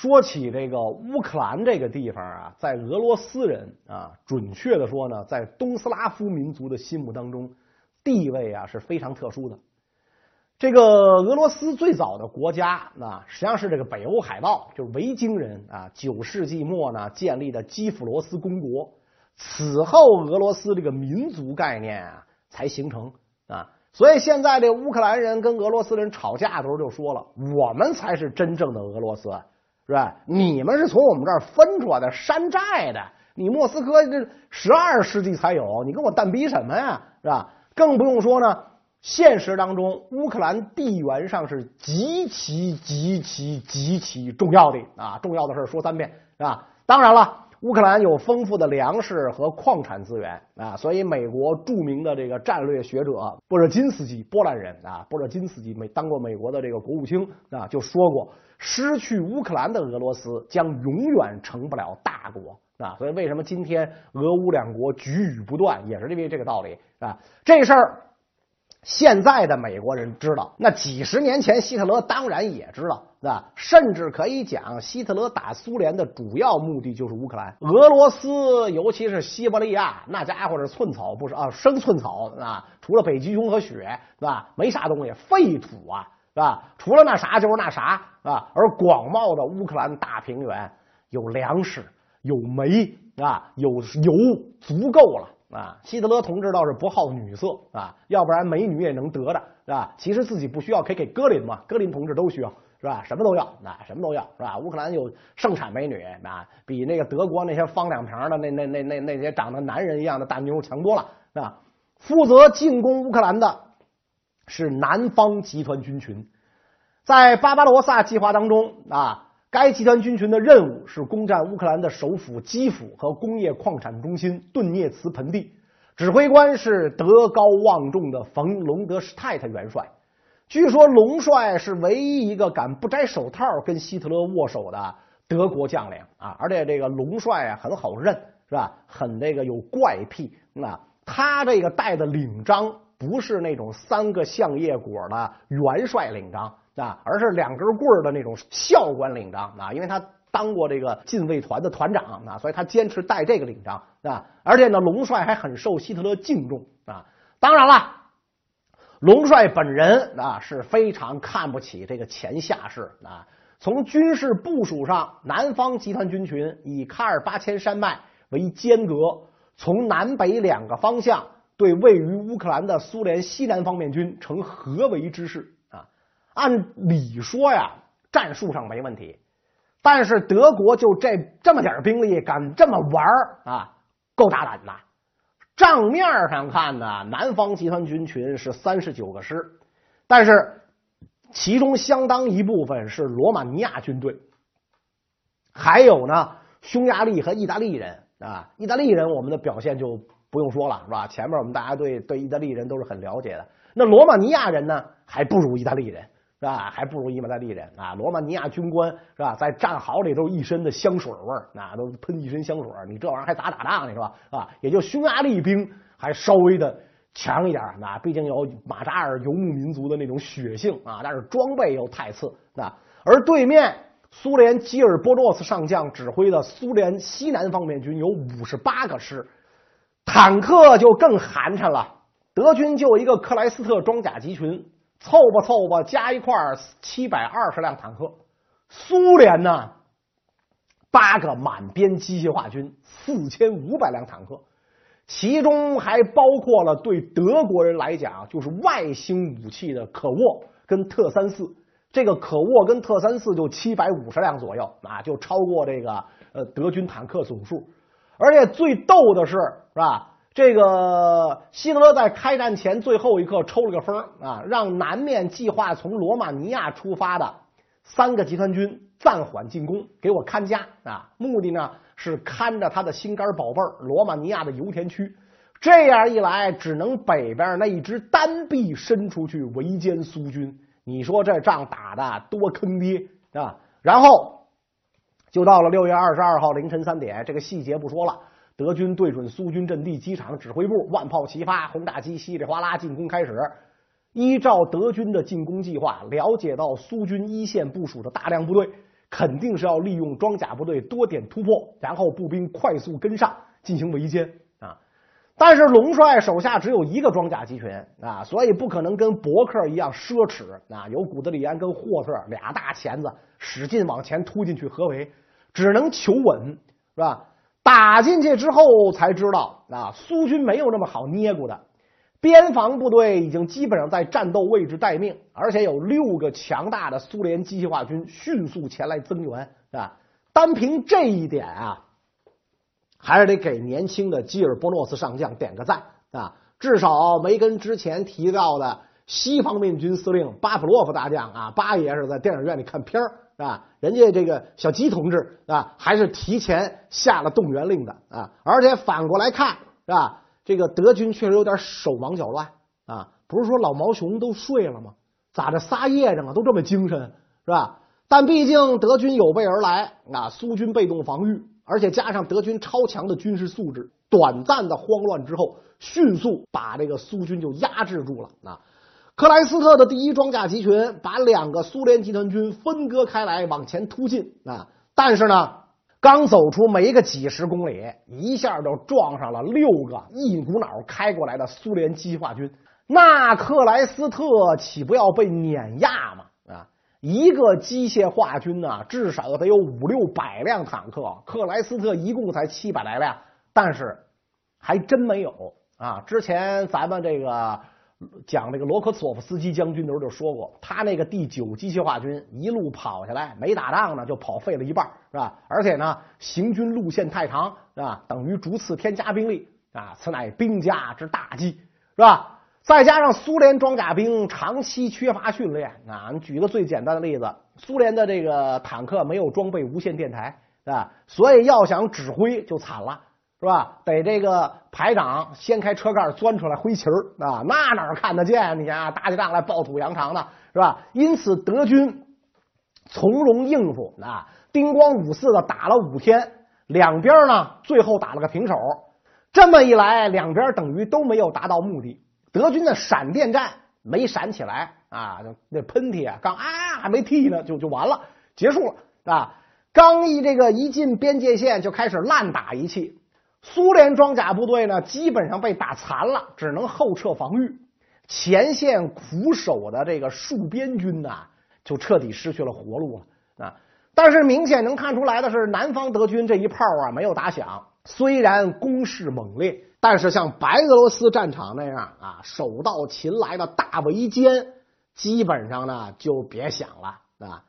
说起这个乌克兰这个地方啊，在俄罗斯人啊，准确的说呢，在东斯拉夫民族的心目当中，地位啊是非常特殊的。这个俄罗斯最早的国家啊，实际上是这个北欧海盗，就是维京人啊，九世纪末呢建立的基辅罗斯公国。此后，俄罗斯这个民族概念啊才形成啊。所以现在这乌克兰人跟俄罗斯人吵架的时候就说了：“我们才是真正的俄罗斯，是吧？你们是从我们这儿分出来的山寨的。你莫斯科这十二世纪才有，你跟我蛋逼什么呀？是吧？更不用说呢。”现实当中，乌克兰地缘上是极其极其极其重要的啊！重要的事说三遍是吧？当然了，乌克兰有丰富的粮食和矿产资源啊，所以美国著名的这个战略学者波热金斯基，波兰人啊，波热金斯基美当过美国的这个国务卿啊，就说过，失去乌克兰的俄罗斯将永远成不了大国啊！所以为什么今天俄乌两国举语不断，也是因为这个道理啊！这事儿。现在的美国人知道，那几十年前希特勒当然也知道，是吧？甚至可以讲，希特勒打苏联的主要目的就是乌克兰、俄罗斯，尤其是西伯利亚，那家伙是寸草不是啊，生寸草啊，除了北极熊和雪，是吧？没啥东西，废土啊，是吧？除了那啥就是那啥啊。而广袤的乌克兰大平原有粮食、有煤啊，有油，足够了。啊，希特勒同志倒是不好女色啊，要不然美女也能得的，是吧？其实自己不需要，可以给格林嘛，格林同志都需要，是吧？什么都要，啊，什么都要，是吧？乌克兰有盛产美女啊，比那个德国那些方两瓶的那那那那那些长得男人一样的大妞强多了，是吧？负责进攻乌克兰的是南方集团军群，在巴巴罗萨计划当中啊。该集团军群的任务是攻占乌克兰的首府基辅和工业矿产中心顿涅茨盆地，指挥官是德高望重的冯隆德施泰特元帅。据说龙帅是唯一一个敢不摘手套跟希特勒握手的德国将领啊！而且这个龙帅啊很好认，是吧？很那个有怪癖。那他这个戴的领章不是那种三个橡叶果的元帅领章。啊，而是两根棍儿的那种校官领章啊，因为他当过这个禁卫团的团长啊，所以他坚持带这个领章啊。而且呢，龙帅还很受希特勒敬重啊。当然了，龙帅本人啊是非常看不起这个前下士啊。从军事部署上，南方集团军群以喀尔巴阡山脉为间隔，从南北两个方向对位于乌克兰的苏联西南方面军呈合围之势。按理说呀，战术上没问题，但是德国就这这么点兵力，敢这么玩啊，够大胆的。账面上看呢，南方集团军群是三十九个师，但是其中相当一部分是罗马尼亚军队，还有呢，匈牙利和意大利人啊。意大利人我们的表现就不用说了，是吧？前面我们大家对对意大利人都是很了解的。那罗马尼亚人呢，还不如意大利人。是吧？还不如意大利人啊！罗马尼亚军官是吧？在战壕里都一身的香水味儿，那都喷一身香水你这玩意儿还咋打仗呢？是吧？啊，也就匈牙利兵还稍微的强一点那毕竟有马扎尔游牧民族的那种血性啊，但是装备又太次啊。而对面苏联基尔波诺斯上将指挥的苏联西南方面军有五十八个师，坦克就更寒碜了。德军就一个克莱斯特装甲集群。凑吧凑吧，加一块七百二十辆坦克。苏联呢，八个满编机械化军，四千五百辆坦克，其中还包括了对德国人来讲就是外星武器的可沃跟特三四。这个可沃跟特三四就七百五十辆左右啊，就超过这个呃德军坦克总数。而且最逗的是，是吧？这个希特勒在开战前最后一刻抽了个风啊，让南面计划从罗马尼亚出发的三个集团军暂缓进攻，给我看家啊！目的呢是看着他的心肝宝贝儿罗马尼亚的油田区。这样一来，只能北边那一支单臂伸出去围歼苏军。你说这仗打的多坑爹啊！然后就到了六月二十二号凌晨三点，这个细节不说了。德军对准苏军阵地机场指挥部，万炮齐发，轰炸机稀里哗啦进攻开始。依照德军的进攻计划，了解到苏军一线部署的大量部队肯定是要利用装甲部队多点突破，然后步兵快速跟上进行围歼啊。但是龙帅手下只有一个装甲集群啊，所以不可能跟伯克一样奢侈啊，有古德里安跟霍特俩大钳子使劲往前突进去合围，只能求稳是吧？打进去之后才知道啊，苏军没有那么好捏咕的。边防部队已经基本上在战斗位置待命，而且有六个强大的苏联机械化军迅速前来增援，啊，单凭这一点啊，还是得给年轻的基尔波诺斯上将点个赞啊！至少没跟之前提到的西方面军司令巴甫洛夫大将啊，巴爷是在电影院里看片儿啊，人家这个小吉同志啊，还是提前下了动员令的啊，而且反过来看是吧？这个德军确实有点手忙脚乱啊！不是说老毛熊都睡了吗？咋这仨夜生啊都这么精神是吧？但毕竟德军有备而来啊，苏军被动防御，而且加上德军超强的军事素质，短暂的慌乱之后，迅速把这个苏军就压制住了啊！克莱斯特的第一装甲集群把两个苏联集团军分割开来往前突进啊，但是呢。刚走出没个几十公里，一下就撞上了六个一股脑开过来的苏联机械化军。那克莱斯特岂不要被碾压吗？啊，一个机械化军呢，至少得有五六百辆坦克。克莱斯特一共才七百来辆，但是还真没有啊。之前咱们这个。讲这个罗科索夫斯基将军的时候就说过，他那个第九机械化军一路跑下来，没打仗呢就跑废了一半，是吧？而且呢，行军路线太长，是吧？等于逐次添加兵力啊，此乃兵家之大忌，是吧？再加上苏联装甲兵长期缺乏训练啊，你举个最简单的例子，苏联的这个坦克没有装备无线电台，啊，所以要想指挥就惨了。是吧？得这个排长掀开车盖钻出来挥旗啊，那哪看得见你啊？打起仗来暴土扬长的，是吧？因此德军从容应付啊，叮咣五四的打了五天，两边呢最后打了个平手。这么一来，两边等于都没有达到目的。德军的闪电战没闪起来啊，那喷嚏啊，刚啊还没踢呢，就就完了，结束了啊。刚一这个一进边界线就开始烂打一气。苏联装甲部队呢，基本上被打残了，只能后撤防御。前线苦守的这个戍边军呢，就彻底失去了活路了啊！但是明显能看出来的是，南方德军这一炮啊没有打响。虽然攻势猛烈，但是像白俄罗斯战场那样啊，手到擒来的大围歼，基本上呢就别想了啊。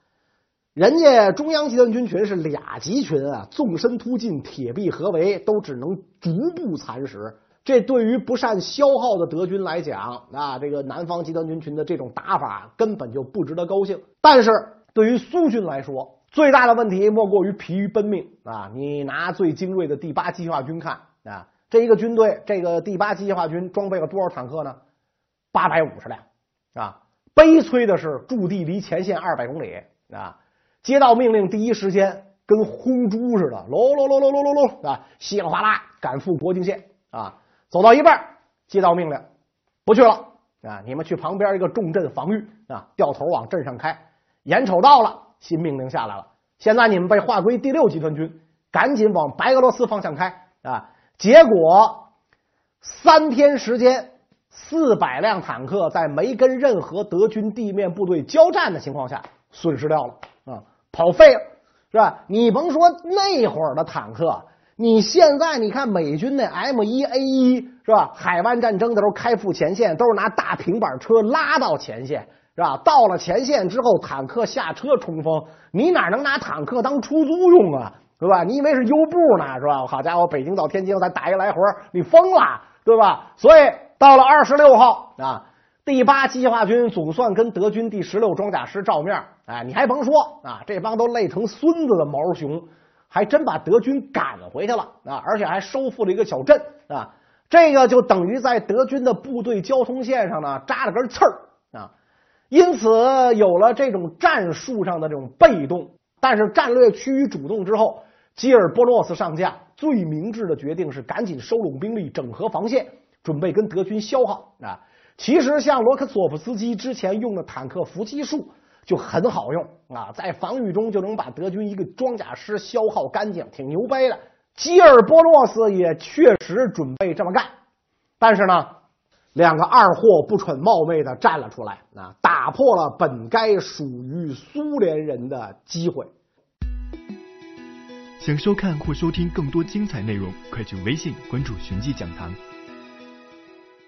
人家中央集团军群是俩集群啊，纵深突进，铁壁合围，都只能逐步蚕食。这对于不善消耗的德军来讲啊，这个南方集团军群的这种打法根本就不值得高兴。但是对于苏军来说，最大的问题莫过于疲于奔命啊！你拿最精锐的第八机械化军看啊，这一个军队，这个第八机械化军装备了多少坦克呢？八百五十辆啊！悲催的是，驻地离前线二百公里啊！接到命令，第一时间跟轰猪似的，喽喽喽喽喽喽喽啊，稀里哗啦赶赴国境线啊！走到一半，接到命令，不去了啊！你们去旁边一个重镇防御啊，掉头往镇上开。眼瞅到了，新命令下来了，现在你们被划归第六集团军，赶紧往白俄罗斯方向开啊！结果三天时间，四百辆坦克在没跟任何德军地面部队交战的情况下，损失掉了。啊，跑废了是吧？你甭说那会儿的坦克，你现在你看美军那 M 一 A 一是吧？海湾战争的时候开赴前线，都是拿大平板车拉到前线是吧？到了前线之后，坦克下车冲锋，你哪能拿坦克当出租用啊？是吧？你以为是优步呢是吧？好家伙，北京到天津再打一来回，你疯了对吧？所以到了二十六号啊。第八机械化军总算跟德军第十六装甲师照面，哎，你还甭说啊，这帮都累成孙子的毛熊，还真把德军赶回去了啊，而且还收复了一个小镇啊，这个就等于在德军的部队交通线上呢扎了根刺儿啊，因此有了这种战术上的这种被动，但是战略趋于主动之后，基尔波诺斯上将最明智的决定是赶紧收拢兵力，整合防线，准备跟德军消耗啊。其实，像罗克索夫斯基之前用的坦克伏击术，就很好用啊，在防御中就能把德军一个装甲师消耗干净，挺牛掰的。基尔波洛斯也确实准备这么干，但是呢，两个二货不蠢冒昧的站了出来啊，打破了本该属于苏联人的机会。想收看或收听更多精彩内容，快去微信关注“寻迹讲堂”。